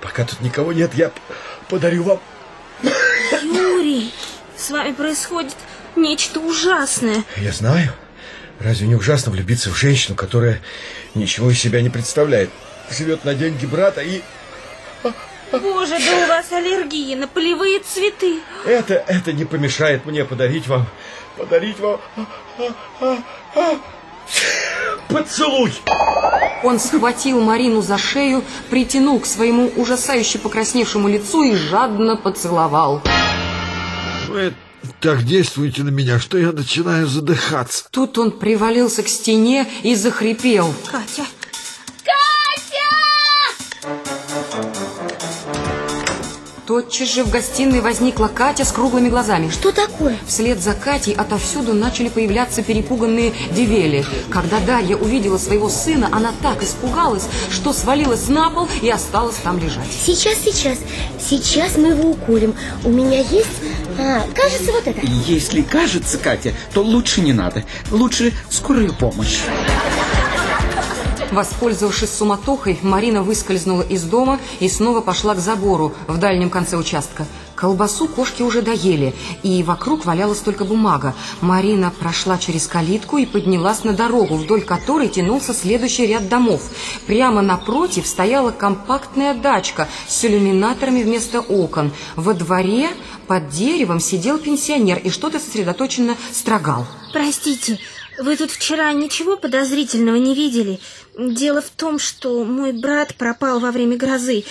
Пока тут никого нет, я подарю вам... Юрий, с вами происходит нечто ужасное. Я знаю. Разве не ужасно влюбиться в женщину, которая ничего из себя не представляет? Живет на деньги брата и... Боже, да у вас аллергия на полевые цветы. Это, это не помешает мне подарить вам... Подарить вам... Поцелуй! Он схватил Марину за шею, притянул к своему ужасающе покрасневшему лицу и жадно поцеловал. Вы так действуете на меня, что я начинаю задыхаться. Тут он привалился к стене и захрипел. Катя, Тотчас же в гостиной возникла Катя с круглыми глазами. Что такое? Вслед за Катей отовсюду начали появляться перепуганные девели. Когда Дарья увидела своего сына, она так испугалась, что свалилась на пол и осталась там лежать. Сейчас, сейчас. Сейчас мы его уколем. У меня есть, а, кажется, вот это. Если кажется, Катя, то лучше не надо. Лучше скорую помощь. Воспользовавшись суматохой, Марина выскользнула из дома и снова пошла к забору в дальнем конце участка. Колбасу кошки уже доели, и вокруг валялась только бумага. Марина прошла через калитку и поднялась на дорогу, вдоль которой тянулся следующий ряд домов. Прямо напротив стояла компактная дачка с иллюминаторами вместо окон. Во дворе под деревом сидел пенсионер и что-то сосредоточенно строгал. простите, вы тут вчера ничего подозрительного не видели? Дело в том, что мой брат пропал во время грозы.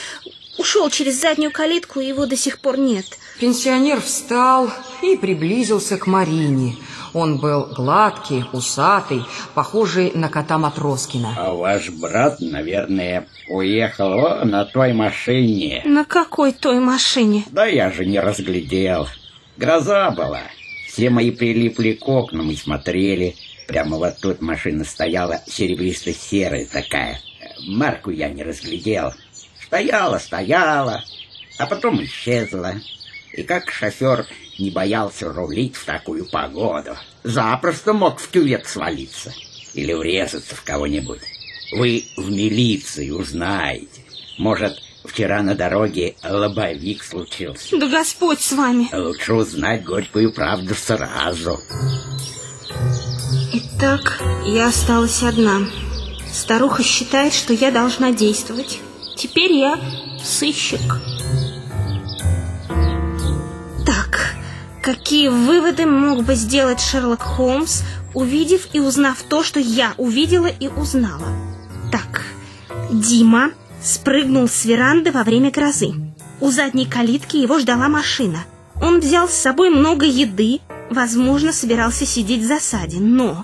Ушел через заднюю калитку, и его до сих пор нет. Пенсионер встал и приблизился к Марине. Он был гладкий, усатый, похожий на кота Матроскина. А ваш брат, наверное, уехал на той машине. На какой той машине? Да я же не разглядел. Гроза была. Все мои прилипли к окнам и смотрели. Прямо вот тут машина стояла, серебристо-серая такая. Марку я не разглядел. Стояла, стояла, а потом исчезла. И как шофер не боялся рулить в такую погоду, запросто мог в кювет свалиться или врезаться в кого-нибудь. Вы в милиции узнаете. Может, вчера на дороге лобовик случился. Да Господь с вами. Лучше узнать горькую правду сразу. Итак, я осталась одна. Старуха считает, что я должна действовать. Теперь я сыщик. Так, какие выводы мог бы сделать Шерлок Холмс, увидев и узнав то, что я увидела и узнала? Так, Дима спрыгнул с веранды во время грозы. У задней калитки его ждала машина. Он взял с собой много еды, возможно, собирался сидеть в засаде, но